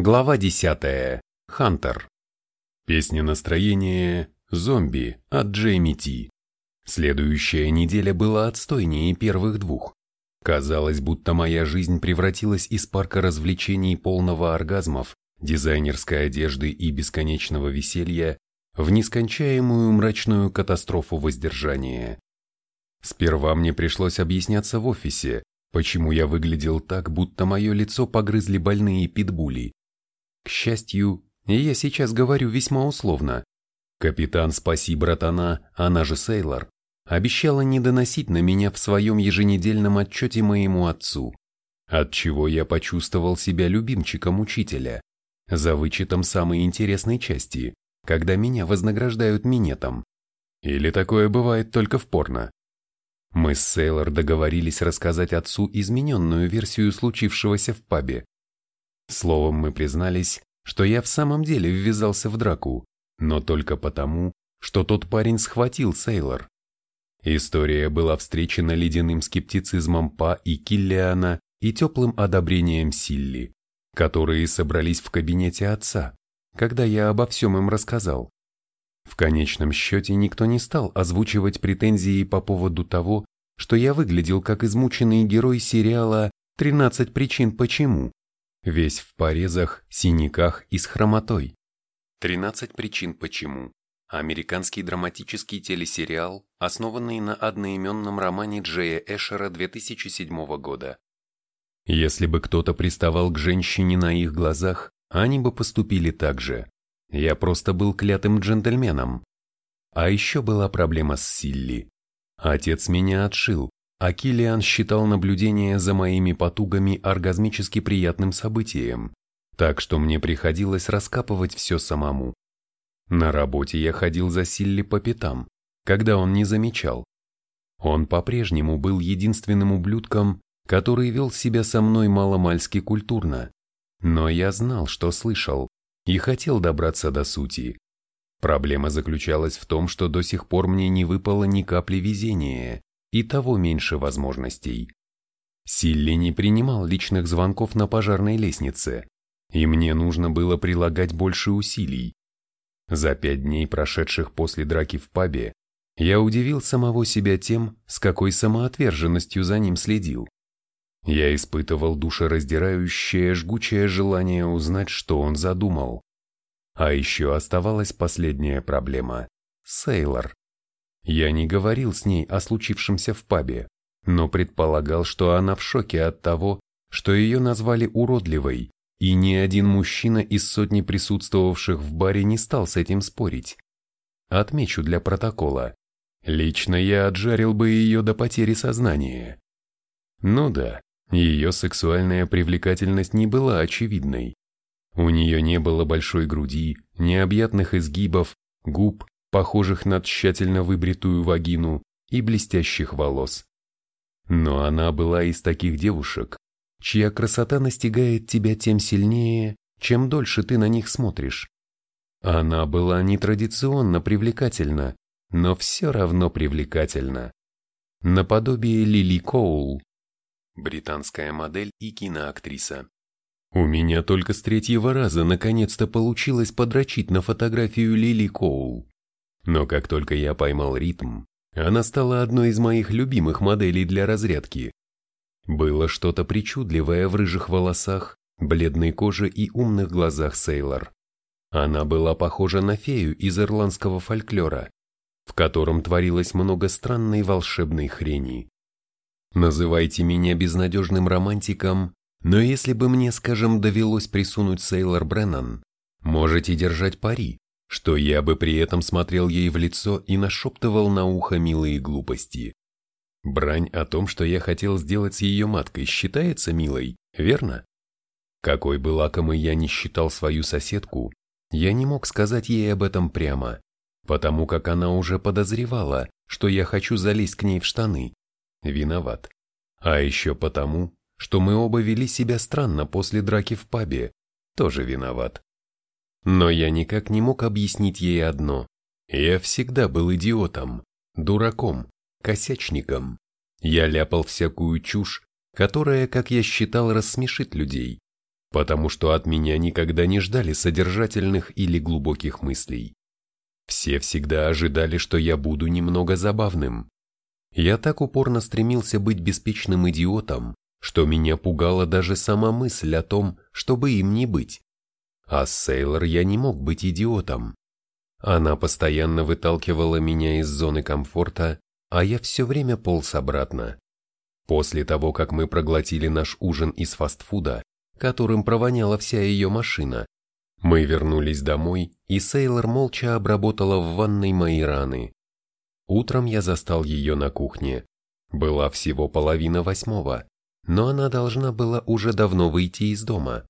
Глава 10. Хантер. Песня настроения «Зомби» от Джейми Ти. Следующая неделя была отстойнее первых двух. Казалось, будто моя жизнь превратилась из парка развлечений полного оргазмов, дизайнерской одежды и бесконечного веселья в нескончаемую мрачную катастрофу воздержания. Сперва мне пришлось объясняться в офисе, почему я выглядел так, будто мое лицо погрызли больные питбули. К счастью, я сейчас говорю весьма условно. Капитан «Спаси, братана», она же Сейлор, обещала не доносить на меня в своем еженедельном отчете моему отцу, отчего я почувствовал себя любимчиком учителя, за вычетом самой интересной части, когда меня вознаграждают минетом. Или такое бывает только в порно. Мы с Сейлор договорились рассказать отцу измененную версию случившегося в пабе, Словом, мы признались, что я в самом деле ввязался в драку, но только потому, что тот парень схватил Сейлор. История была встречена ледяным скептицизмом Па и Киллиана и теплым одобрением Силли, которые собрались в кабинете отца, когда я обо всем им рассказал. В конечном счете никто не стал озвучивать претензии по поводу того, что я выглядел как измученный герой сериала «13 причин почему», весь в порезах, синяках и с хромотой. 13 причин почему. Американский драматический телесериал, основанный на одноименном романе Джея Эшера 2007 года. Если бы кто-то приставал к женщине на их глазах, они бы поступили так же. Я просто был клятым джентльменом. А еще была проблема с Силли. Отец меня отшил, а Килиан считал наблюдение за моими потугами оргазмически приятным событием, так что мне приходилось раскапывать все самому. На работе я ходил за Силли по пятам, когда он не замечал. Он по-прежнему был единственным ублюдком, который вел себя со мной маломальски культурно, но я знал, что слышал, и хотел добраться до сути. Проблема заключалась в том, что до сих пор мне не выпало ни капли везения, и того меньше возможностей. Силли не принимал личных звонков на пожарной лестнице, и мне нужно было прилагать больше усилий. За пять дней, прошедших после драки в пабе, я удивил самого себя тем, с какой самоотверженностью за ним следил. Я испытывал душераздирающее, жгучее желание узнать, что он задумал. А еще оставалась последняя проблема – Сейлор. Я не говорил с ней о случившемся в пабе, но предполагал, что она в шоке от того, что ее назвали уродливой, и ни один мужчина из сотни присутствовавших в баре не стал с этим спорить. Отмечу для протокола. Лично я отжарил бы ее до потери сознания. Ну да, ее сексуальная привлекательность не была очевидной. У нее не было большой груди, необъятных изгибов, губ, похожих на тщательно выбритую вагину и блестящих волос. Но она была из таких девушек, чья красота настигает тебя тем сильнее, чем дольше ты на них смотришь. Она была нетрадиционно привлекательна, но все равно привлекательна. Наподобие Лили Коул, британская модель и киноактриса. У меня только с третьего раза наконец-то получилось подрочить на фотографию Лили Коул. Но как только я поймал ритм, она стала одной из моих любимых моделей для разрядки. Было что-то причудливое в рыжих волосах, бледной коже и умных глазах Сейлор. Она была похожа на фею из ирландского фольклора, в котором творилось много странной волшебной хрени. Называйте меня безнадежным романтиком, но если бы мне, скажем, довелось присунуть Сейлор Бреннан, можете держать пари, что я бы при этом смотрел ей в лицо и нашептывал на ухо милые глупости. Брань о том, что я хотел сделать с ее маткой, считается милой, верно? Какой бы лакомой я ни считал свою соседку, я не мог сказать ей об этом прямо, потому как она уже подозревала, что я хочу залезть к ней в штаны. Виноват. А еще потому, что мы оба вели себя странно после драки в пабе. Тоже виноват. Но я никак не мог объяснить ей одно. Я всегда был идиотом, дураком, косячником. Я ляпал всякую чушь, которая, как я считал, рассмешит людей. потому что от меня никогда не ждали содержательных или глубоких мыслей. Все всегда ожидали, что я буду немного забавным. Я так упорно стремился быть беспечным идиотом, что меня пугала даже сама мысль о том, чтобы им не быть. А с Сейлор я не мог быть идиотом. Она постоянно выталкивала меня из зоны комфорта, а я все время полз обратно. После того, как мы проглотили наш ужин из фастфуда, которым провоняла вся ее машина, мы вернулись домой, и Сейлор молча обработала в ванной мои раны. Утром я застал ее на кухне. Была всего половина восьмого, но она должна была уже давно выйти из дома.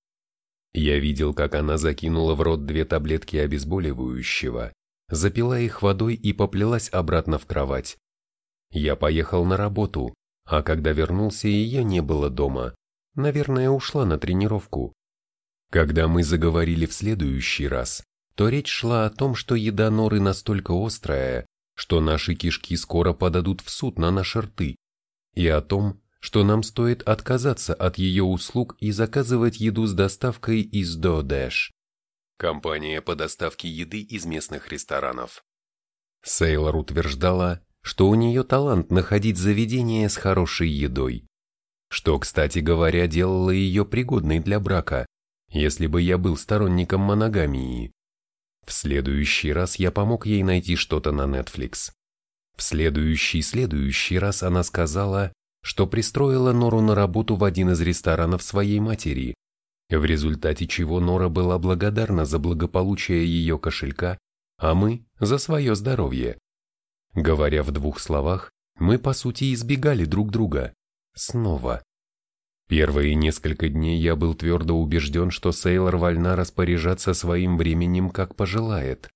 Я видел, как она закинула в рот две таблетки обезболивающего, запила их водой и поплелась обратно в кровать. Я поехал на работу, а когда вернулся, ее не было дома. Наверное, ушла на тренировку. Когда мы заговорили в следующий раз, то речь шла о том, что еда норы настолько острая, что наши кишки скоро подадут в суд на наши рты, и о том, что нам стоит отказаться от ее услуг и заказывать еду с доставкой из DoorDash. Компания по доставке еды из местных ресторанов. Сейлор утверждала, что у нее талант находить заведения с хорошей едой, что, кстати говоря, делало ее пригодной для брака, если бы я был сторонником моногамии. В следующий раз я помог ей найти что-то на Netflix. В следующий-следующий раз она сказала, что пристроила Нору на работу в один из ресторанов своей матери, в результате чего Нора была благодарна за благополучие ее кошелька, а мы – за свое здоровье. Говоря в двух словах, мы по сути избегали друг друга. Снова. Первые несколько дней я был твердо убежден, что Сейлор вольна распоряжаться своим временем, как пожелает.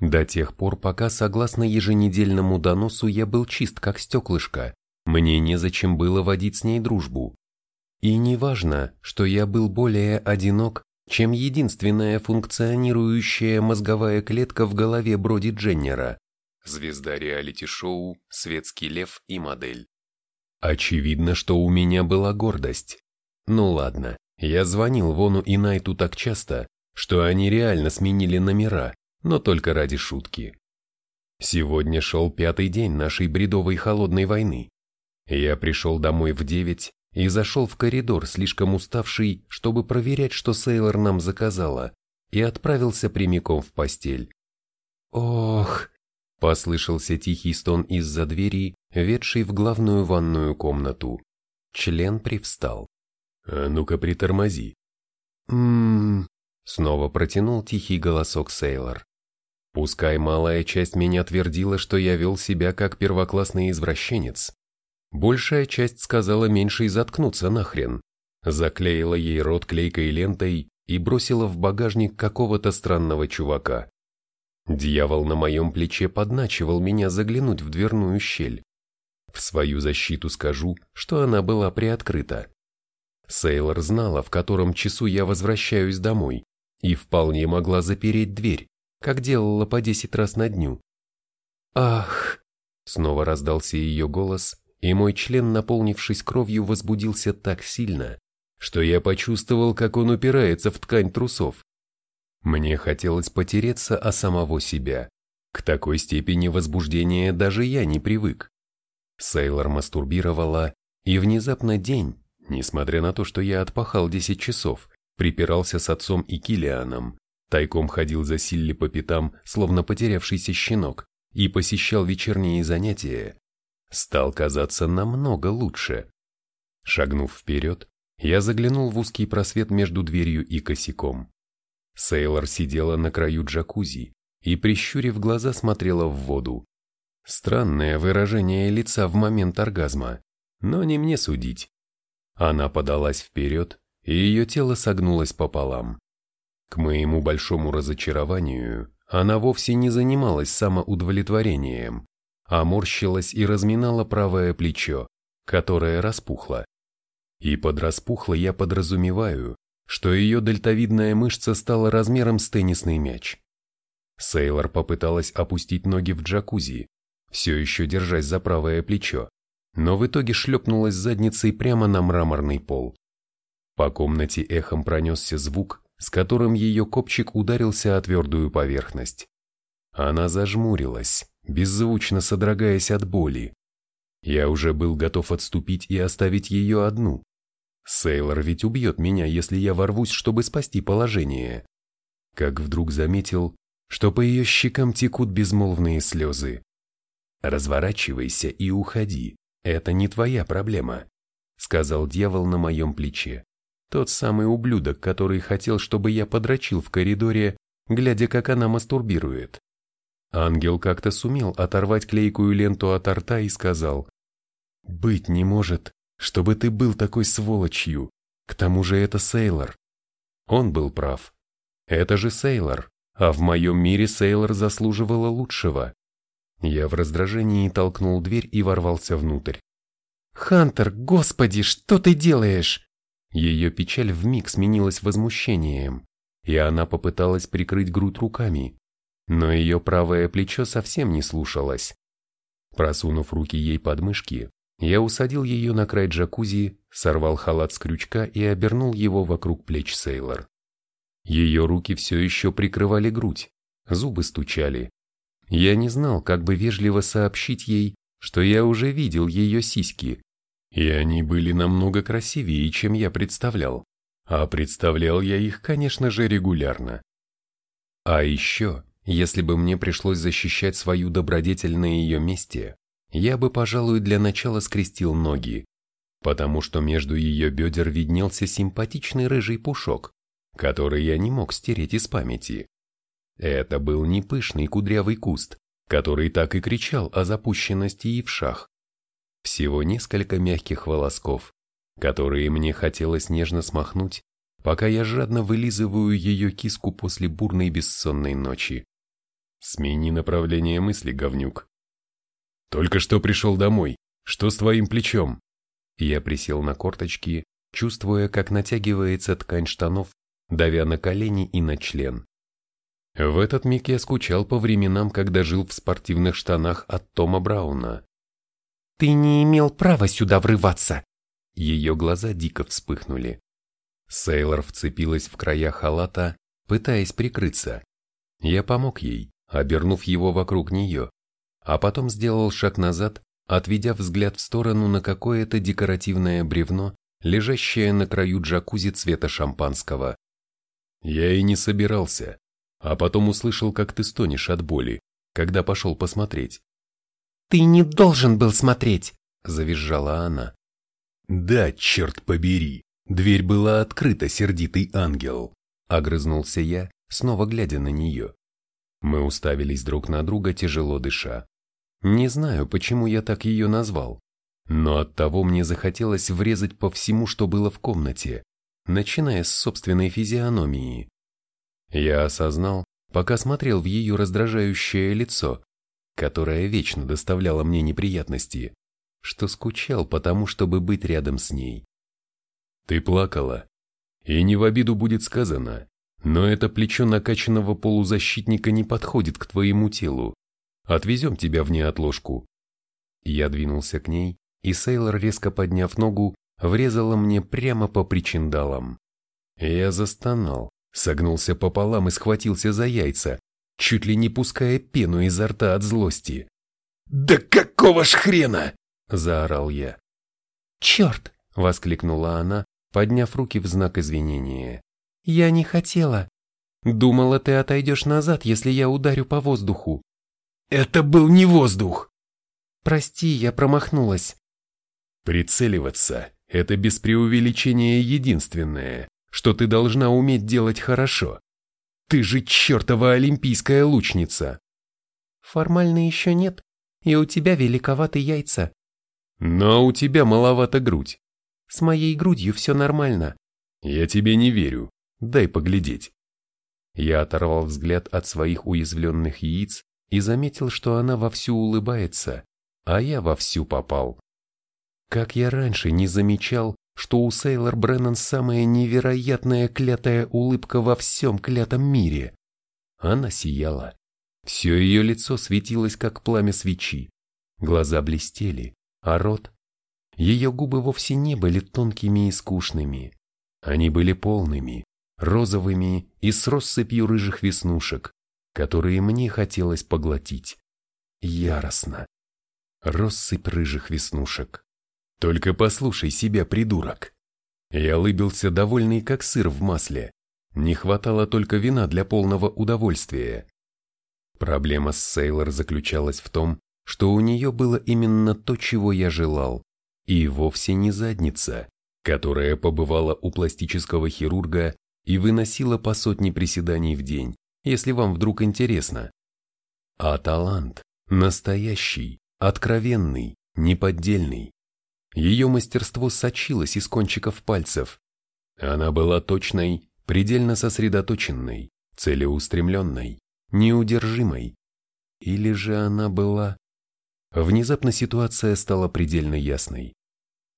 До тех пор, пока, согласно еженедельному доносу, я был чист, как стеклышко, мне незачем было водить с ней дружбу. И не важно, что я был более одинок, чем единственная функционирующая мозговая клетка в голове Броди Дженнера, звезда реалити-шоу, светский лев и модель. Очевидно, что у меня была гордость. Ну ладно, я звонил Вону и Найту так часто, что они реально сменили номера, но только ради шутки. Сегодня шел пятый день нашей бредовой холодной войны. Я пришел домой в девять и зашел в коридор, слишком уставший, чтобы проверять, что Сейлор нам заказала, и отправился прямиком в постель. «Ох!» – послышался тихий стон из-за двери, ведшей в главную ванную комнату. Член привстал. «А ну-ка притормози». «Ммм...» – снова протянул тихий голосок Сейлор. Пускай малая часть меня твердила, что я вел себя как первоклассный извращенец, Большая часть сказала меньше заткнуться нахрен, заклеила ей рот клейкой лентой и бросила в багажник какого-то странного чувака. Дьявол на моем плече подначивал меня заглянуть в дверную щель. В свою защиту скажу, что она была приоткрыта. Сейлор знала, в котором часу я возвращаюсь домой, и вполне могла запереть дверь, как делала по десять раз на дню. «Ах!» — снова раздался ее голос, и мой член, наполнившись кровью, возбудился так сильно, что я почувствовал, как он упирается в ткань трусов. Мне хотелось потереться о самого себя. К такой степени возбуждения даже я не привык. Сейлор мастурбировала, и внезапно день, несмотря на то, что я отпахал 10 часов, припирался с отцом и Килианом, тайком ходил за Силли по пятам, словно потерявшийся щенок, и посещал вечерние занятия, стал казаться намного лучше. Шагнув вперед, я заглянул в узкий просвет между дверью и косяком. Сейлор сидела на краю джакузи и, прищурив глаза, смотрела в воду. Странное выражение лица в момент оргазма, но не мне судить. Она подалась вперед, и ее тело согнулось пополам. К моему большому разочарованию, она вовсе не занималась самоудовлетворением, а морщилась и разминала правое плечо, которое распухло. И под распухло я подразумеваю, что ее дельтовидная мышца стала размером с теннисный мяч. Сейлор попыталась опустить ноги в джакузи, все еще держась за правое плечо, но в итоге шлепнулась задницей прямо на мраморный пол. По комнате эхом пронесся звук, с которым ее копчик ударился о твердую поверхность. Она зажмурилась, беззвучно содрогаясь от боли. Я уже был готов отступить и оставить ее одну. Сейлор ведь убьет меня, если я ворвусь, чтобы спасти положение. Как вдруг заметил, что по ее щекам текут безмолвные слезы. «Разворачивайся и уходи, это не твоя проблема», сказал дьявол на моем плече. Тот самый ублюдок, который хотел, чтобы я подрочил в коридоре, глядя, как она мастурбирует. Ангел как-то сумел оторвать клейкую ленту от рта и сказал, «Быть не может, чтобы ты был такой сволочью, к тому же это Сейлор». Он был прав. Это же Сейлор, а в моем мире Сейлор заслуживала лучшего. Я в раздражении толкнул дверь и ворвался внутрь. «Хантер, господи, что ты делаешь?» Ее печаль вмиг сменилась возмущением, и она попыталась прикрыть грудь руками, но ее правое плечо совсем не слушалось. Просунув руки ей под мышки, я усадил ее на край джакузи, сорвал халат с крючка и обернул его вокруг плеч Сейлор. Ее руки все еще прикрывали грудь, зубы стучали. Я не знал, как бы вежливо сообщить ей, что я уже видел ее сиськи, и они были намного красивее, чем я представлял. А представлял я их, конечно же, регулярно. А еще, если бы мне пришлось защищать свою добродетель на ее месте, я бы, пожалуй, для начала скрестил ноги, потому что между ее бедер виднелся симпатичный рыжий пушок, который я не мог стереть из памяти. Это был не пышный кудрявый куст, который так и кричал о запущенности и вшах, всего несколько мягких волосков, которые мне хотелось нежно смахнуть, пока я жадно вылизываю ее киску после бурной бессонной ночи. Смени направление мысли, говнюк. Только что пришел домой. Что с твоим плечом? Я присел на корточки, чувствуя, как натягивается ткань штанов, давя на колени и на член. В этот миг я скучал по временам, когда жил в спортивных штанах от Тома Брауна. «Ты не имел права сюда врываться!» Ее глаза дико вспыхнули. Сейлор вцепилась в края халата, пытаясь прикрыться. Я помог ей, обернув его вокруг нее, а потом сделал шаг назад, отведя взгляд в сторону на какое-то декоративное бревно, лежащее на краю джакузи цвета шампанского. Я и не собирался, а потом услышал, как ты стонешь от боли, когда пошел посмотреть. «Ты не должен был смотреть!» – завизжала она. «Да, черт побери! Дверь была открыта, сердитый ангел!» – огрызнулся я, снова глядя на нее. Мы уставились друг на друга, тяжело дыша. Не знаю, почему я так ее назвал, но оттого мне захотелось врезать по всему, что было в комнате, начиная с собственной физиономии. Я осознал, пока смотрел в ее раздражающее лицо, которая вечно доставляла мне неприятности, что скучал потому, чтобы быть рядом с ней. Ты плакала, и не в обиду будет сказано, но это плечо накачанного полузащитника не подходит к твоему телу. Отвезем тебя в неотложку. Я двинулся к ней, и Сейлор, резко подняв ногу, врезала мне прямо по причиндалам. Я застонал, согнулся пополам и схватился за яйца, чуть ли не пуская пену изо рта от злости. «Да какого ж хрена!» – заорал я. «Черт!» – воскликнула она, подняв руки в знак извинения. «Я не хотела. Думала, ты отойдешь назад, если я ударю по воздуху». «Это был не воздух!» «Прости, я промахнулась». «Прицеливаться – это без преувеличения единственное, что ты должна уметь делать хорошо. Ты же чертова олимпийская лучница!» «Формально еще нет, и у тебя великоваты яйца». «Но у тебя маловато грудь». «С моей грудью все нормально». «Я тебе не верю. Дай поглядеть». Я оторвал взгляд от своих уязвленных яиц и заметил, что она вовсю улыбается, а я вовсю попал. Как я раньше не замечал, что у Сейлор Бреннан самая невероятная клятая улыбка во всем клятом мире. Она сияла. Все ее лицо светилось, как пламя свечи. Глаза блестели, а рот... Ее губы вовсе не были тонкими и скучными. Они были полными, розовыми и с россыпью рыжих веснушек, которые мне хотелось поглотить. Яростно. Россыпь рыжих веснушек. Только послушай себя, придурок. Я улыбился довольный, как сыр в масле. Не хватало только вина для полного удовольствия. Проблема с Сейлор заключалась в том, что у нее было именно то, чего я желал, и вовсе не задница, которая побывала у пластического хирурга и выносила по сотне приседаний в день, если вам вдруг интересно. А талант настоящий, откровенный, неподдельный. Ее мастерство сочилось из кончиков пальцев. Она была точной, предельно сосредоточенной, целеустремленной, неудержимой. Или же она была... Внезапно ситуация стала предельно ясной.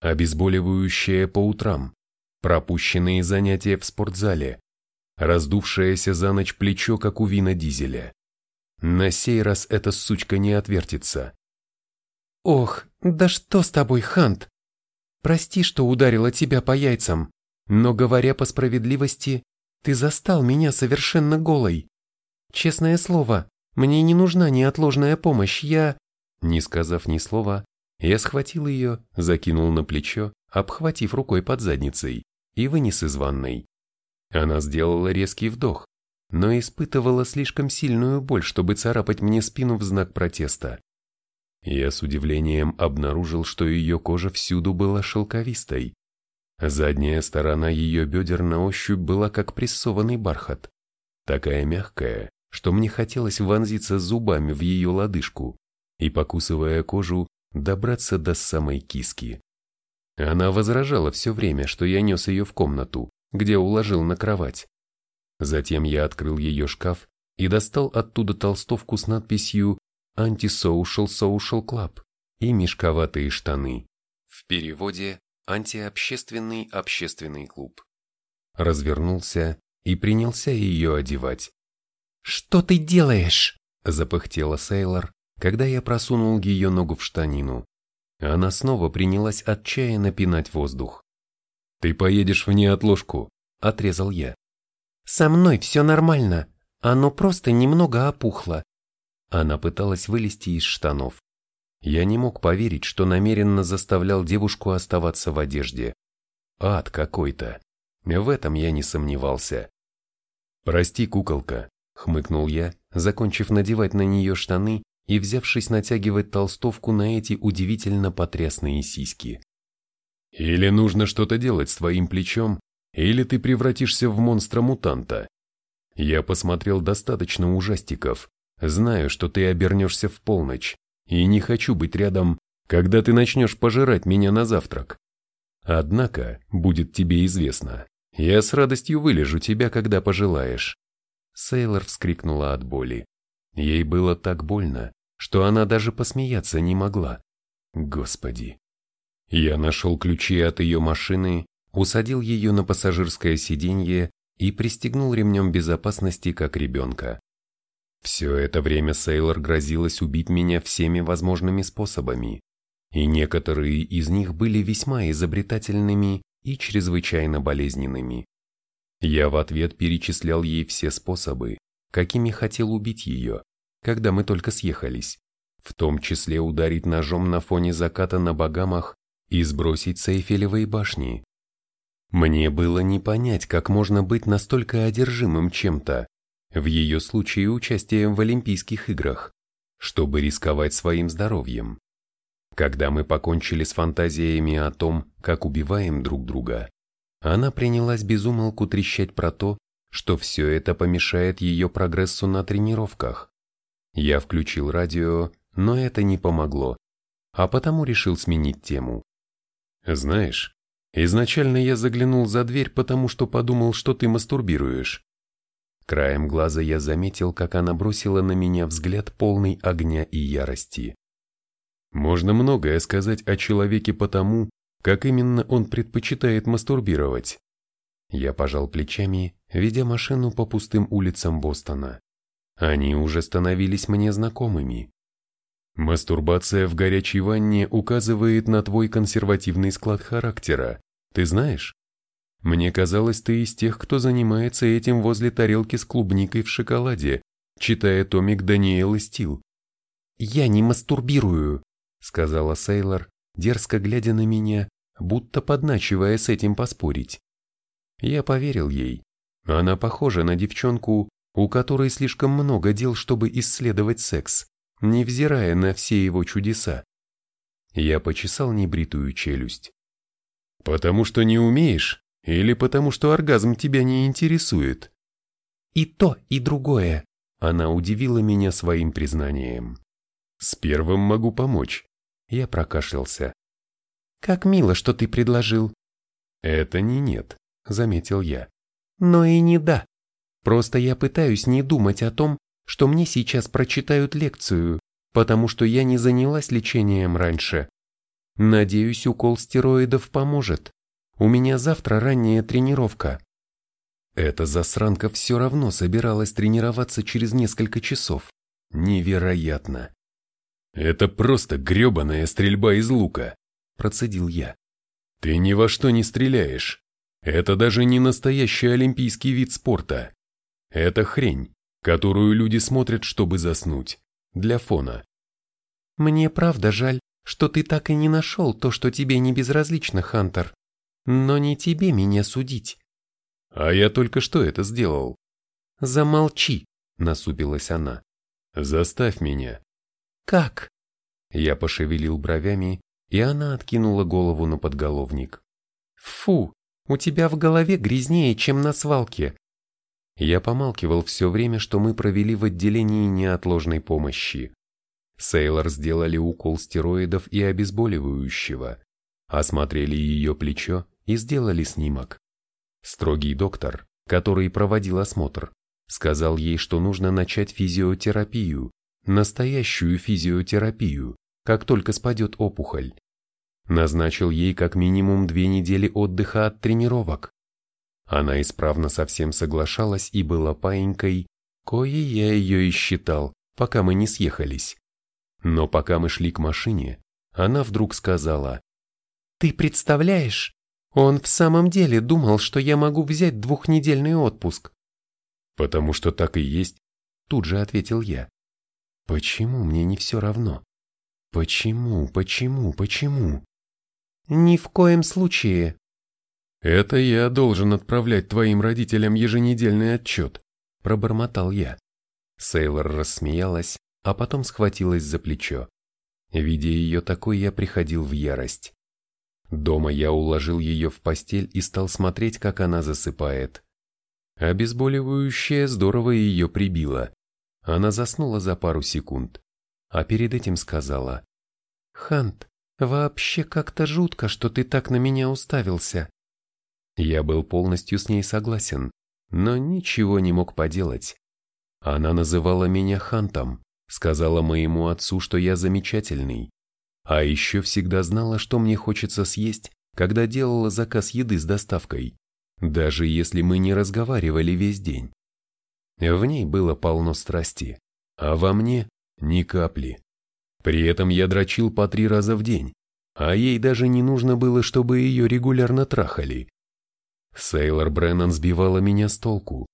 Обезболивающее по утрам, пропущенные занятия в спортзале, раздувшееся за ночь плечо, как у вина дизеля. На сей раз эта сучка не отвертится. «Ох, да что с тобой, Хант? Прости, что ударила тебя по яйцам, но, говоря по справедливости, ты застал меня совершенно голой. Честное слово, мне не нужна неотложная помощь, я...» Не сказав ни слова, я схватил ее, закинул на плечо, обхватив рукой под задницей, и вынес из ванной. Она сделала резкий вдох, но испытывала слишком сильную боль, чтобы царапать мне спину в знак протеста. Я с удивлением обнаружил, что ее кожа всюду была шелковистой. Задняя сторона ее бедер на ощупь была как прессованный бархат, такая мягкая, что мне хотелось вонзиться зубами в ее лодыжку и, покусывая кожу, добраться до самой киски. Она возражала все время, что я нес ее в комнату, где уложил на кровать. Затем я открыл ее шкаф и достал оттуда толстовку с надписью Anti-Social Social Club и мешковатые штаны. В переводе «Антиобщественный общественный клуб». Развернулся и принялся ее одевать. «Что ты делаешь?» – запыхтела Сейлор, когда я просунул ее ногу в штанину. Она снова принялась отчаянно пинать воздух. «Ты поедешь в неотложку», – отрезал я. «Со мной все нормально, оно просто немного опухло». Она пыталась вылезти из штанов. Я не мог поверить, что намеренно заставлял девушку оставаться в одежде. Ад какой-то. В этом я не сомневался. «Прости, куколка», — хмыкнул я, закончив надевать на нее штаны и взявшись натягивать толстовку на эти удивительно потрясные сиськи. Или нужно что-то делать с твоим плечом, или ты превратишься в монстра-мутанта. Я посмотрел достаточно ужастиков, знаю, что ты обернешься в полночь, и не хочу быть рядом, когда ты начнешь пожирать меня на завтрак. Однако, будет тебе известно, я с радостью вылежу тебя, когда пожелаешь. Сейлор вскрикнула от боли. Ей было так больно, что она даже посмеяться не могла. Господи. Я нашел ключи от ее машины, усадил ее на пассажирское сиденье и пристегнул ремнем безопасности как ребенка. Все это время Сейлор грозилась убить меня всеми возможными способами, и некоторые из них были весьма изобретательными и чрезвычайно болезненными. Я в ответ перечислял ей все способы, какими хотел убить ее, когда мы только съехались, в том числе ударить ножом на фоне заката на Багамах и сбросить с Эйфелевой башни. Мне было не понять, как можно быть настолько одержимым чем-то, в ее случае участием в Олимпийских играх, чтобы рисковать своим здоровьем. Когда мы покончили с фантазиями о том, как убиваем друг друга, она принялась безумолку трещать про то, что все это помешает ее прогрессу на тренировках. Я включил радио, но это не помогло, а потому решил сменить тему. Знаешь, изначально я заглянул за дверь, потому что подумал, что ты мастурбируешь. Краем глаза я заметил, как она бросила на меня взгляд полный огня и ярости. Можно многое сказать о человеке потому, как именно он предпочитает мастурбировать. Я пожал плечами, ведя машину по пустым улицам Бостона. Они уже становились мне знакомыми. Мастурбация в горячей ванне указывает на твой консервативный склад характера, ты знаешь? Мне казалось, ты из тех, кто занимается этим возле тарелки с клубникой в шоколаде, читая томик Даниэлы Стил. «Я не мастурбирую», — сказала Сейлор, дерзко глядя на меня, будто подначивая с этим поспорить. Я поверил ей. Она похожа на девчонку, у которой слишком много дел, чтобы исследовать секс, невзирая на все его чудеса. Я почесал небритую челюсть. «Потому что не умеешь? Или потому что оргазм тебя не интересует?» «И то, и другое», — она удивила меня своим признанием. «С первым могу помочь». Я прокашлялся. «Как мило, что ты предложил». «Это не нет», — заметил я. «Но и не да. Просто я пытаюсь не думать о том, что мне сейчас прочитают лекцию, потому что я не занялась лечением раньше. Надеюсь, укол стероидов поможет. У меня завтра ранняя тренировка. Эта засранка все равно собиралась тренироваться через несколько часов. Невероятно. Это просто гребаная стрельба из лука, процедил я. Ты ни во что не стреляешь. Это даже не настоящий олимпийский вид спорта. Это хрень, которую люди смотрят, чтобы заснуть для фона. Мне правда жаль, что ты так и не нашел то, что тебе не безразлично, Хантер. Но не тебе меня судить. А я только что это сделал. Замолчи, насупилась она. Заставь меня. Как? Я пошевелил бровями, и она откинула голову на подголовник. Фу, у тебя в голове грязнее, чем на свалке. Я помалкивал все время, что мы провели в отделении неотложной помощи. Сейлор сделали укол стероидов и обезболивающего, осмотрели ее плечо и сделали снимок. Строгий доктор, который проводил осмотр, сказал ей, что нужно начать физиотерапию, настоящую физиотерапию, как только спадет опухоль. Назначил ей как минимум две недели отдыха от тренировок. Она исправно со всем соглашалась и была паинькой, кое я ее и считал, пока мы не съехались. Но пока мы шли к машине, она вдруг сказала, «Ты представляешь, он в самом деле думал, что я могу взять двухнедельный отпуск». «Потому что так и есть», тут же ответил я. «Почему мне не все равно? Почему, почему, почему?» «Ни в коем случае», «Это я должен отправлять твоим родителям еженедельный отчет», – пробормотал я. Сейлор рассмеялась, а потом схватилась за плечо. Видя ее такой, я приходил в ярость. Дома я уложил ее в постель и стал смотреть, как она засыпает. Обезболивающее здорово ее прибило. Она заснула за пару секунд, а перед этим сказала. «Хант, вообще как-то жутко, что ты так на меня уставился. Я был полностью с ней согласен, но ничего не мог поделать. Она называла меня Хантом, сказала моему отцу, что я замечательный, а еще всегда знала, что мне хочется съесть, когда делала заказ еды с доставкой, даже если мы не разговаривали весь день. В ней было полно страсти, а во мне ни капли. При этом я дрочил по три раза в день, а ей даже не нужно было, чтобы ее регулярно трахали. Сейлор Бреннан сбивала меня с толку.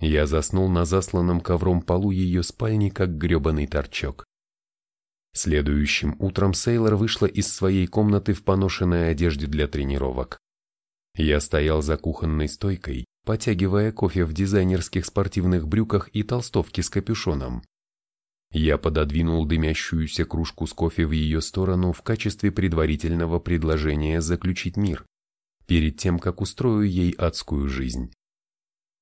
Я заснул на засланном ковром полу ее спальни, как гребаный торчок. Следующим утром Сейлор вышла из своей комнаты в поношенной одежде для тренировок. Я стоял за кухонной стойкой, потягивая кофе в дизайнерских спортивных брюках и толстовке с капюшоном. Я пододвинул дымящуюся кружку с кофе в ее сторону в качестве предварительного предложения заключить мир перед тем, как устрою ей адскую жизнь.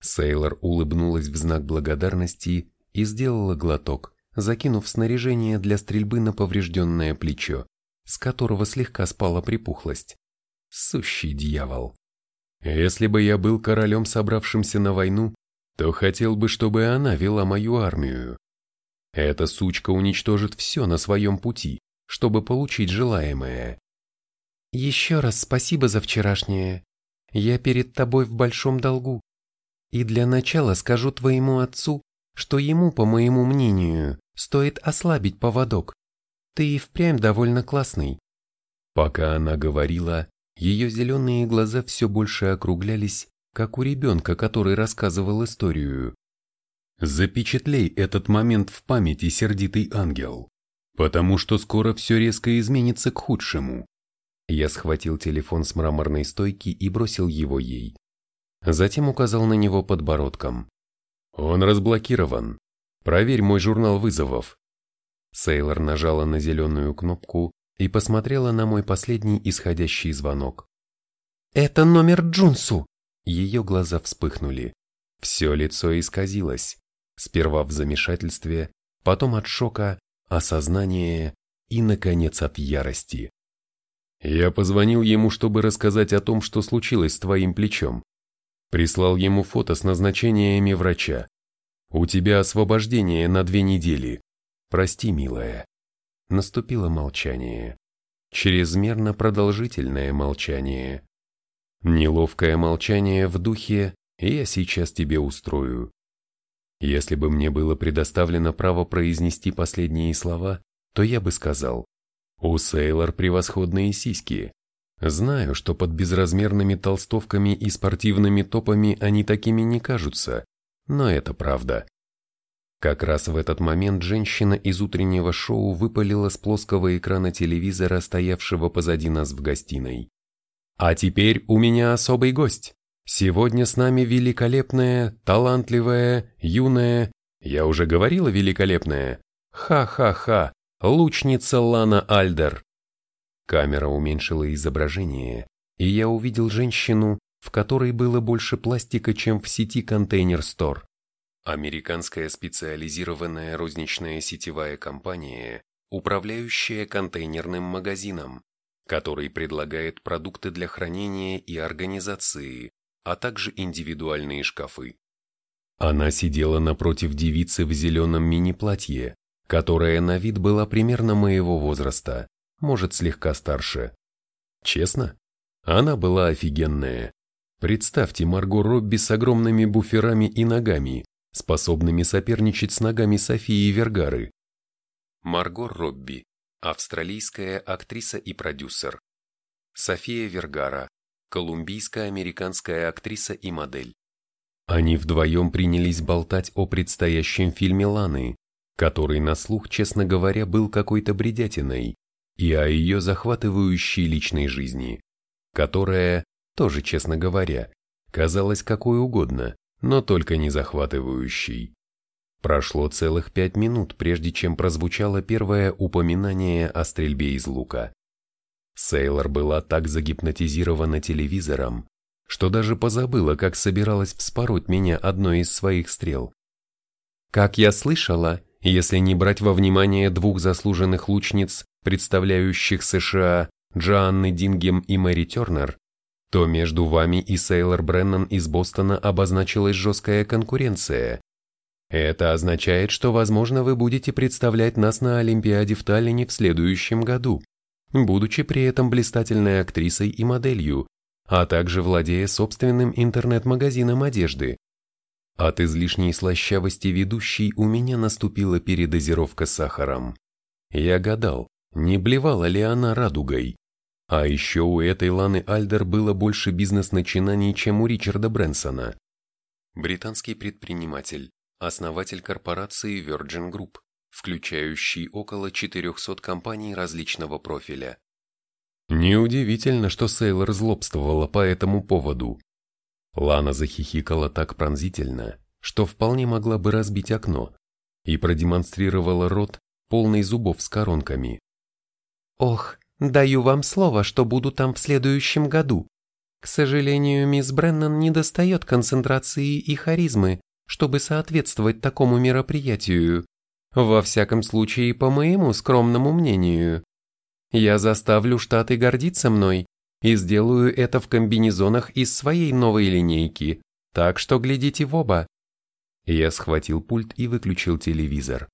Сейлор улыбнулась в знак благодарности и сделала глоток, закинув снаряжение для стрельбы на поврежденное плечо, с которого слегка спала припухлость. Сущий дьявол. Если бы я был королем, собравшимся на войну, то хотел бы, чтобы она вела мою армию. Эта сучка уничтожит все на своем пути, чтобы получить желаемое. Еще раз спасибо за вчерашнее. Я перед тобой в большом долгу. И для начала скажу твоему отцу, что ему, по моему мнению, стоит ослабить поводок. Ты и впрямь довольно классный. Пока она говорила, ее зеленые глаза все больше округлялись, как у ребенка, который рассказывал историю. Запечатлей этот момент в памяти, сердитый ангел, потому что скоро все резко изменится к худшему. Я схватил телефон с мраморной стойки и бросил его ей. Затем указал на него подбородком. Он разблокирован. Проверь мой журнал вызовов. Сейлор нажала на зеленую кнопку и посмотрела на мой последний исходящий звонок. «Это номер Джунсу!» Ее глаза вспыхнули. Все лицо исказилось. Сперва в замешательстве, потом от шока, осознания и, наконец, от ярости. Я позвонил ему, чтобы рассказать о том, что случилось с твоим плечом. Прислал ему фото с назначениями врача. У тебя освобождение на две недели. Прости, милая. Наступило молчание. Чрезмерно продолжительное молчание. Неловкое молчание в духе «я сейчас тебе устрою». Если бы мне было предоставлено право произнести последние слова, то я бы сказал, у Сейлор превосходные сиськи. Знаю, что под безразмерными толстовками и спортивными топами они такими не кажутся, но это правда. Как раз в этот момент женщина из утреннего шоу выпалила с плоского экрана телевизора, стоявшего позади нас в гостиной. А теперь у меня особый гость. Сегодня с нами великолепная, талантливая, юная, я уже говорила великолепная, ха-ха-ха, лучница Лана Альдер. Камера уменьшила изображение, и я увидел женщину, в которой было больше пластика, чем в сети Container Store. Американская специализированная розничная сетевая компания, управляющая контейнерным магазином, который предлагает продукты для хранения и организации, а также индивидуальные шкафы. Она сидела напротив девицы в зеленом мини-платье, которая на вид была примерно моего возраста, может слегка старше. Честно, она была офигенная. Представьте Марго Робби с огромными буферами и ногами, способными соперничать с ногами Софии Вергары. Марго Робби, австралийская актриса и продюсер. София Вергара, колумбийско-американская актриса и модель. Они вдвоем принялись болтать о предстоящем фильме Ланы, который на слух, честно говоря, был какой-то бредятиной, и о ее захватывающей личной жизни, которая, тоже честно говоря, казалась какой угодно, но только не захватывающей. Прошло целых пять минут, прежде чем прозвучало первое упоминание о стрельбе из лука. Сейлор была так загипнотизирована телевизором, что даже позабыла, как собиралась вспороть меня одной из своих стрел. Как я слышала, если не брать во внимание двух заслуженных лучниц, представляющих США, Джоанны Дингем и Мэри Тернер, то между вами и Сейлор Бреннан из Бостона обозначилась жесткая конкуренция. Это означает, что, возможно, вы будете представлять нас на Олимпиаде в Таллине в следующем году будучи при этом блистательной актрисой и моделью, а также владея собственным интернет-магазином одежды. От излишней слащавости ведущей у меня наступила передозировка сахаром. Я гадал, не блевала ли она радугой. А еще у этой Ланы Альдер было больше бизнес-начинаний, чем у Ричарда Брэнсона. Британский предприниматель, основатель корпорации Virgin Group, включающий около 400 компаний различного профиля. Неудивительно, что Сейлор злобствовала по этому поводу. Лана захихикала так пронзительно, что вполне могла бы разбить окно, и продемонстрировала рот, полный зубов с коронками. «Ох, даю вам слово, что буду там в следующем году. К сожалению, мисс Бреннан не достает концентрации и харизмы, чтобы соответствовать такому мероприятию. Во всяком случае, по моему скромному мнению. Я заставлю Штаты гордиться мной и сделаю это в комбинезонах из своей новой линейки, так что глядите в оба. Я схватил пульт и выключил телевизор.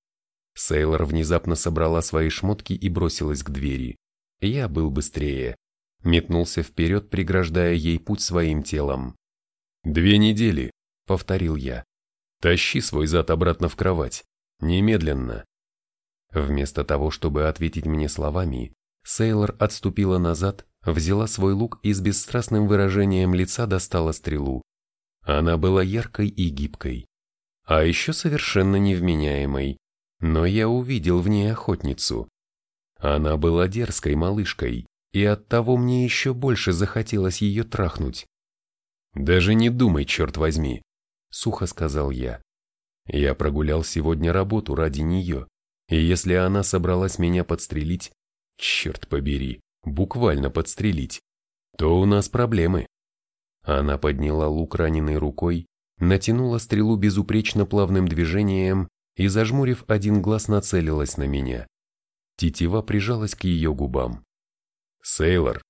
Сейлор внезапно собрала свои шмотки и бросилась к двери. Я был быстрее. Метнулся вперед, преграждая ей путь своим телом. «Две недели», — повторил я. «Тащи свой зад обратно в кровать. Немедленно. Вместо того, чтобы ответить мне словами, Сейлор отступила назад, взяла свой лук и с бесстрастным выражением лица достала стрелу. Она была яркой и гибкой, а еще совершенно невменяемой, но я увидел в ней охотницу. Она была дерзкой малышкой, и оттого мне еще больше захотелось ее трахнуть. «Даже не думай, черт возьми», — сухо сказал я. «Я прогулял сегодня работу ради нее, и если она собралась меня подстрелить, черт побери, буквально подстрелить, то у нас проблемы». Она подняла лук раненой рукой, натянула стрелу безупречно плавным движением и, зажмурив один глаз, нацелилась на меня. Тетива прижалась к ее губам. «Сейлор,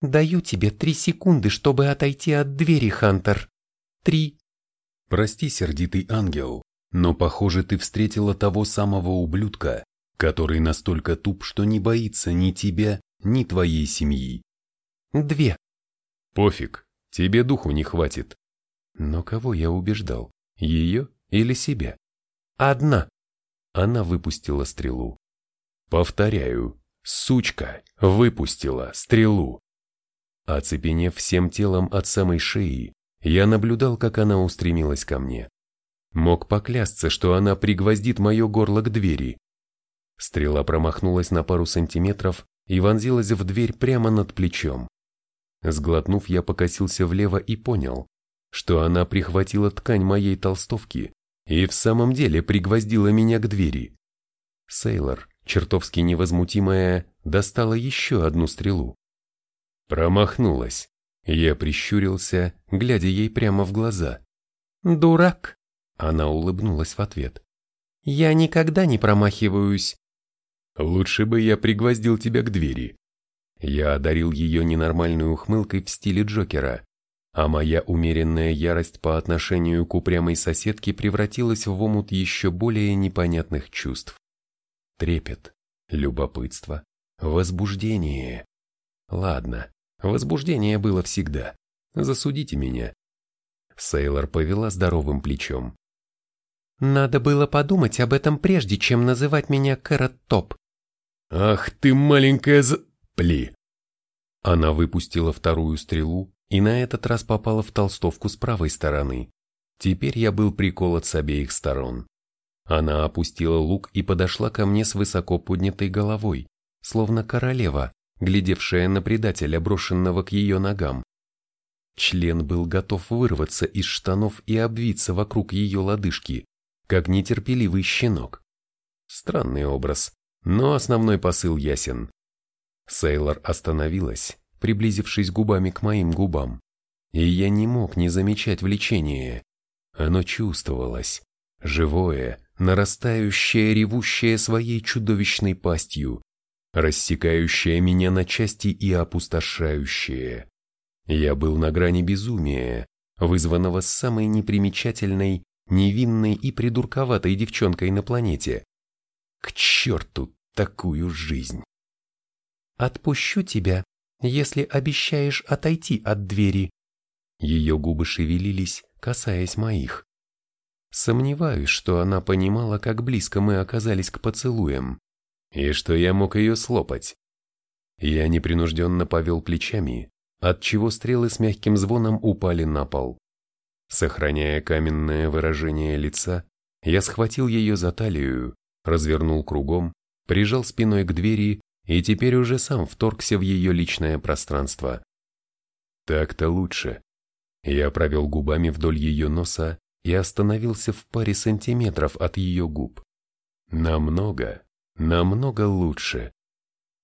Даю тебе три секунды, чтобы отойти от двери, Хантер. Три. Прости, сердитый ангел, но, похоже, ты встретила того самого ублюдка, который настолько туп, что не боится ни тебя, ни твоей семьи. Две. Пофиг, тебе духу не хватит. Но кого я убеждал, ее или себя? Одна. Она выпустила стрелу. Повторяю, сучка выпустила стрелу. Оцепенев всем телом от самой шеи, я наблюдал, как она устремилась ко мне. Мог поклясться, что она пригвоздит мое горло к двери. Стрела промахнулась на пару сантиметров и вонзилась в дверь прямо над плечом. Сглотнув, я покосился влево и понял, что она прихватила ткань моей толстовки и в самом деле пригвоздила меня к двери. Сейлор, чертовски невозмутимая, достала еще одну стрелу. Промахнулась. Я прищурился, глядя ей прямо в глаза. «Дурак!» Она улыбнулась в ответ. «Я никогда не промахиваюсь». «Лучше бы я пригвоздил тебя к двери». Я одарил ее ненормальной ухмылкой в стиле Джокера, а моя умеренная ярость по отношению к упрямой соседке превратилась в омут еще более непонятных чувств. Трепет, любопытство, возбуждение. Ладно, Возбуждение было всегда. Засудите меня. Сейлор повела здоровым плечом. Надо было подумать об этом прежде, чем называть меня Кэрот Топ. Ах ты маленькая з... Пли. Она выпустила вторую стрелу и на этот раз попала в толстовку с правой стороны. Теперь я был приколот с обеих сторон. Она опустила лук и подошла ко мне с высоко поднятой головой, словно королева, глядевшая на предателя, брошенного к ее ногам. Член был готов вырваться из штанов и обвиться вокруг ее лодыжки, как нетерпеливый щенок. Странный образ, но основной посыл ясен. Сейлор остановилась, приблизившись губами к моим губам, и я не мог не замечать влечение. Оно чувствовалось, живое, нарастающее, ревущее своей чудовищной пастью, рассекающее меня на части и опустошающее. Я был на грани безумия, вызванного самой непримечательной, невинной и придурковатой девчонкой на планете. К черту такую жизнь! «Отпущу тебя, если обещаешь отойти от двери». Ее губы шевелились, касаясь моих. Сомневаюсь, что она понимала, как близко мы оказались к поцелуям и что я мог ее слопать. Я непринужденно повел плечами, отчего стрелы с мягким звоном упали на пол. Сохраняя каменное выражение лица, я схватил ее за талию, развернул кругом, прижал спиной к двери и теперь уже сам вторгся в ее личное пространство. Так-то лучше. Я провел губами вдоль ее носа и остановился в паре сантиметров от ее губ. Намного, намного лучше.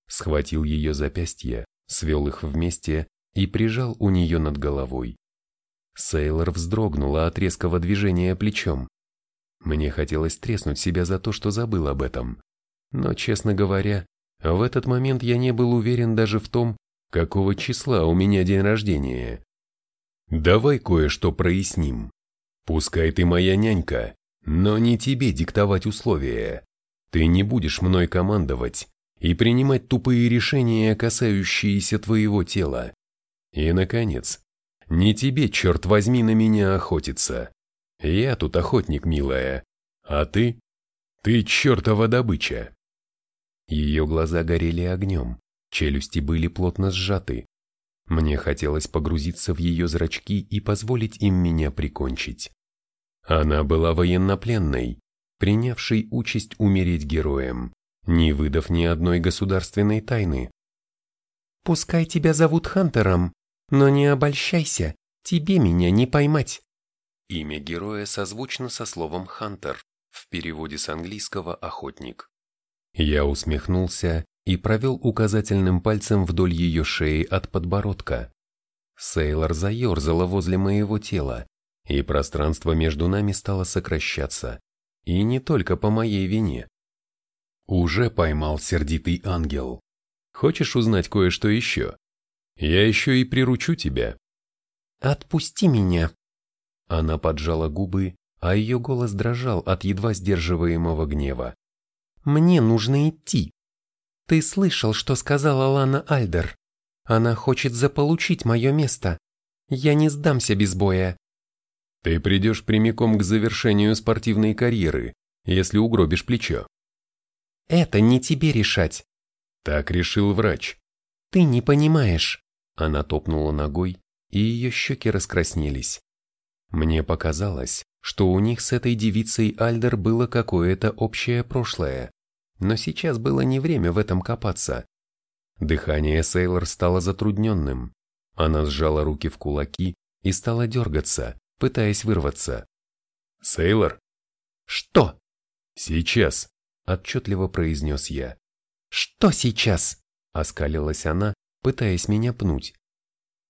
Схватил ее запястья, свел их вместе и прижал у нее над головой. Сейлор вздрогнула от резкого движения плечом. Мне хотелось треснуть себя за то, что забыл об этом. Но, честно говоря, в этот момент я не был уверен даже в том, какого числа у меня день рождения. Давай кое-что проясним. Пускай ты моя нянька, но не тебе диктовать условия. Ты не будешь мной командовать и принимать тупые решения, касающиеся твоего тела. И, наконец, не тебе, черт возьми, на меня охотиться. Я тут охотник, милая, а ты? Ты чертова добыча. Ее глаза горели огнем, Челюсти были плотно сжаты. Мне хотелось погрузиться в ее зрачки и позволить им меня прикончить. Она была военнопленной, принявшей участь умереть героем, не выдав ни одной государственной тайны. «Пускай тебя зовут Хантером, но не обольщайся, тебе меня не поймать». Имя героя созвучно со словом «хантер», в переводе с английского «охотник». Я усмехнулся и провел указательным пальцем вдоль ее шеи от подбородка. Сейлор заерзала возле моего тела, и пространство между нами стало сокращаться, и не только по моей вине. Уже поймал сердитый ангел. Хочешь узнать кое-что еще? Я еще и приручу тебя. Отпусти меня. Она поджала губы, а ее голос дрожал от едва сдерживаемого гнева. Мне нужно идти. Ты слышал, что сказала Лана Альдер? Она хочет заполучить мое место. Я не сдамся без боя. Ты придешь прямиком к завершению спортивной карьеры, если угробишь плечо. Это не тебе решать. Так решил врач. Ты не понимаешь. Она топнула ногой, и ее щеки раскраснелись. Мне показалось, что у них с этой девицей Альдер было какое-то общее прошлое, но сейчас было не время в этом копаться. Дыхание Сейлор стало затрудненным. Она сжала руки в кулаки и стала дергаться, пытаясь вырваться. «Сейлор?» «Что?» «Сейчас», — отчетливо произнес я. «Что сейчас?» — оскалилась она, пытаясь меня пнуть.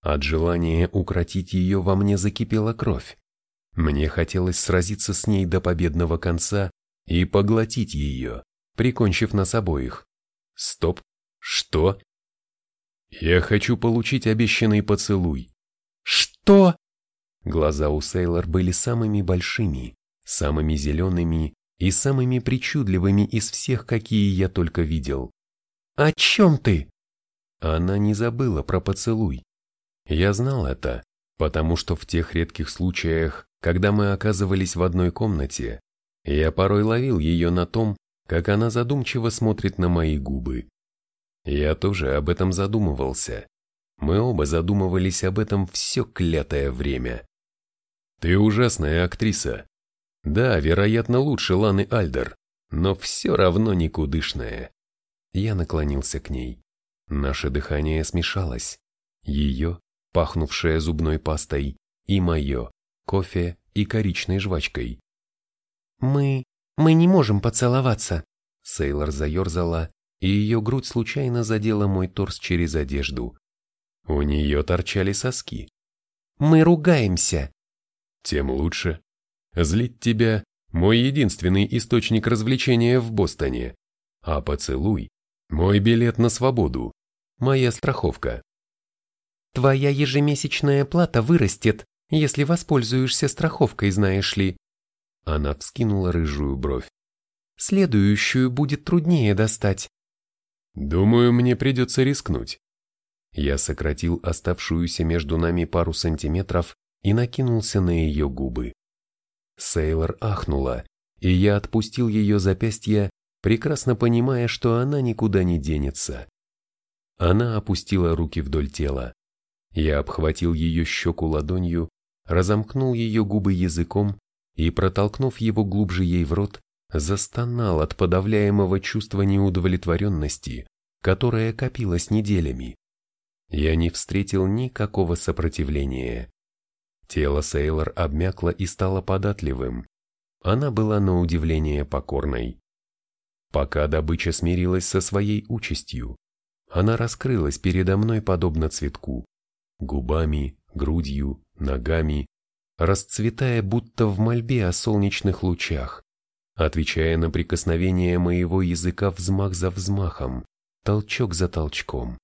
От желания укротить ее во мне закипела кровь. Мне хотелось сразиться с ней до победного конца и поглотить ее, прикончив нас обоих. Стоп, что? Я хочу получить обещанный поцелуй. Что? Глаза у Сейлор были самыми большими, самыми зелеными и самыми причудливыми из всех, какие я только видел. «О чем ты?» Она не забыла про поцелуй. Я знал это, потому что в тех редких случаях, когда мы оказывались в одной комнате, я порой ловил ее на том, как она задумчиво смотрит на мои губы. Я тоже об этом задумывался. Мы оба задумывались об этом все клятое время. Ты ужасная актриса. Да, вероятно, лучше Ланы Альдер, но все равно никудышная. Я наклонился к ней. Наше дыхание смешалось. Ее, пахнувшее зубной пастой, и мое, кофе и коричной жвачкой. «Мы... мы не можем поцеловаться!» Сейлор заерзала, и ее грудь случайно задела мой торс через одежду. У нее торчали соски. «Мы ругаемся!» тем лучше. Злить тебя – мой единственный источник развлечения в Бостоне, а поцелуй – мой билет на свободу, моя страховка. Твоя ежемесячная плата вырастет, если воспользуешься страховкой, знаешь ли. Она вскинула рыжую бровь. Следующую будет труднее достать. Думаю, мне придется рискнуть. Я сократил оставшуюся между нами пару сантиметров и накинулся на ее губы. Сейлор ахнула, и я отпустил ее запястье, прекрасно понимая, что она никуда не денется. Она опустила руки вдоль тела. Я обхватил ее щеку ладонью, разомкнул ее губы языком и, протолкнув его глубже ей в рот, застонал от подавляемого чувства неудовлетворенности, которое копилось неделями. Я не встретил никакого сопротивления. Тело Сейлор обмякло и стало податливым. Она была на удивление покорной. Пока добыча смирилась со своей участью, она раскрылась передо мной подобно цветку, губами, грудью, ногами, расцветая будто в мольбе о солнечных лучах, отвечая на прикосновение моего языка взмах за взмахом, толчок за толчком.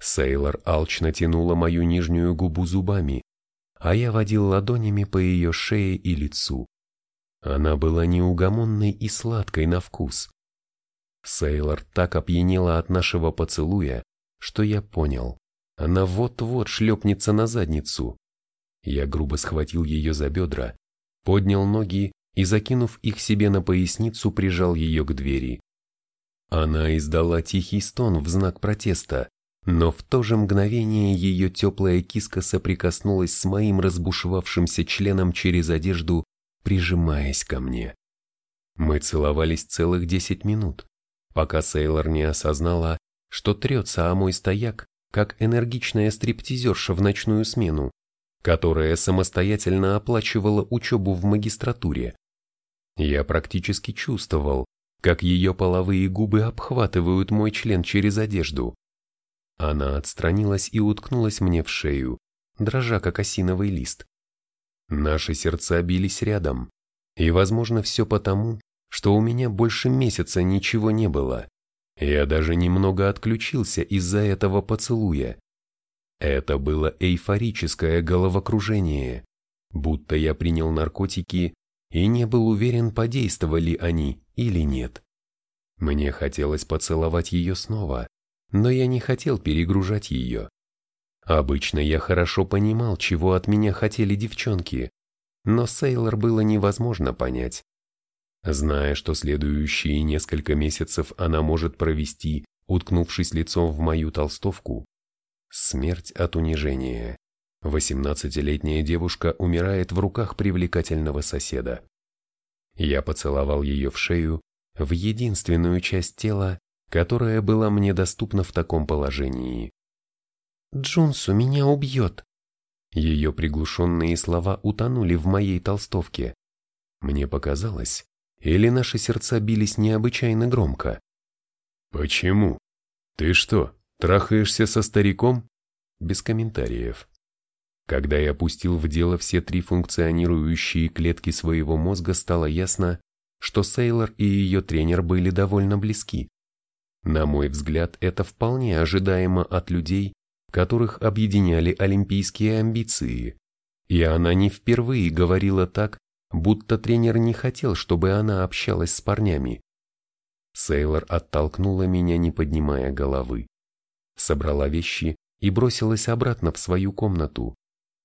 Сейлор алчно тянула мою нижнюю губу зубами, а я водил ладонями по ее шее и лицу. Она была неугомонной и сладкой на вкус. Сейлор так опьянела от нашего поцелуя, что я понял, она вот-вот шлепнется на задницу. Я грубо схватил ее за бедра, поднял ноги и, закинув их себе на поясницу, прижал ее к двери. Она издала тихий стон в знак протеста, но в то же мгновение ее теплая киска соприкоснулась с моим разбушевавшимся членом через одежду, прижимаясь ко мне. Мы целовались целых десять минут, пока Сейлор не осознала, что трется о мой стояк, как энергичная стриптизерша в ночную смену, которая самостоятельно оплачивала учебу в магистратуре. Я практически чувствовал, как ее половые губы обхватывают мой член через одежду. Она отстранилась и уткнулась мне в шею, дрожа как осиновый лист. Наши сердца бились рядом, и, возможно, все потому, что у меня больше месяца ничего не было. Я даже немного отключился из-за этого поцелуя. Это было эйфорическое головокружение, будто я принял наркотики и не был уверен, подействовали они или нет. Мне хотелось поцеловать ее снова, но я не хотел перегружать ее. Обычно я хорошо понимал, чего от меня хотели девчонки, но Сейлор было невозможно понять. Зная, что следующие несколько месяцев она может провести, уткнувшись лицом в мою толстовку, смерть от унижения. Восемнадцатилетняя девушка умирает в руках привлекательного соседа. Я поцеловал ее в шею, в единственную часть тела, которая была мне доступна в таком положении. «Джунсу меня убьет!» Ее приглушенные слова утонули в моей толстовке. Мне показалось, или наши сердца бились необычайно громко. «Почему? Ты что, трахаешься со стариком?» Без комментариев. Когда я пустил в дело все три функционирующие клетки своего мозга, стало ясно, что Сейлор и ее тренер были довольно близки. На мой взгляд, это вполне ожидаемо от людей, которых объединяли олимпийские амбиции. И она не впервые говорила так, будто тренер не хотел, чтобы она общалась с парнями. Сейлор оттолкнула меня, не поднимая головы. Собрала вещи и бросилась обратно в свою комнату,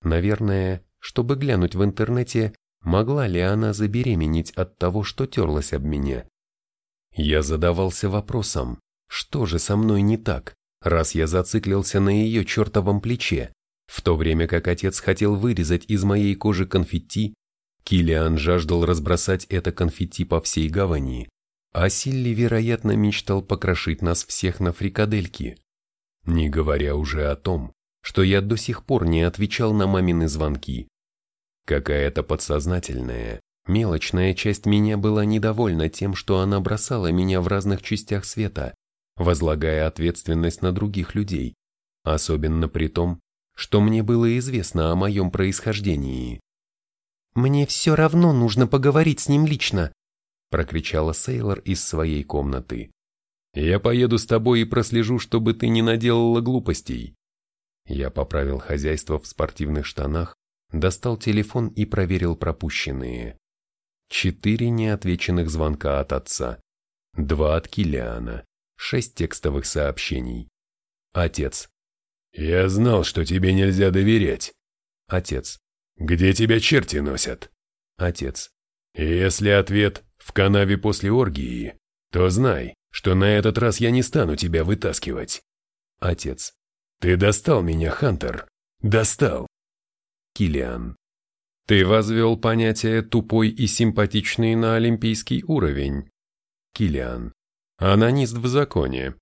Наверное, чтобы глянуть в интернете, могла ли она забеременеть от того, что терлась об меня. Я задавался вопросом, что же со мной не так, раз я зациклился на ее чертовом плече, в то время как отец хотел вырезать из моей кожи конфетти, Килиан жаждал разбросать это конфетти по всей гавани, а Силли, вероятно, мечтал покрошить нас всех на фрикадельки. Не говоря уже о том, что я до сих пор не отвечал на мамины звонки. Какая-то подсознательная, мелочная часть меня была недовольна тем, что она бросала меня в разных частях света, возлагая ответственность на других людей, особенно при том, что мне было известно о моем происхождении. «Мне все равно нужно поговорить с ним лично», прокричала Сейлор из своей комнаты. «Я поеду с тобой и прослежу, чтобы ты не наделала глупостей», я поправил хозяйство в спортивных штанах, достал телефон и проверил пропущенные. Четыре неотвеченных звонка от отца, два от Килиана, шесть текстовых сообщений. Отец. «Я знал, что тебе нельзя доверять». Отец. «Где тебя черти носят?» Отец. «Если ответ «в канаве после оргии», то знай, что на этот раз я не стану тебя вытаскивать». Отец. «Ты достал меня, Хантер! Достал!» Килиан. «Ты возвел понятие «тупой и симпатичный» на олимпийский уровень». Килиан. «Анонист в законе.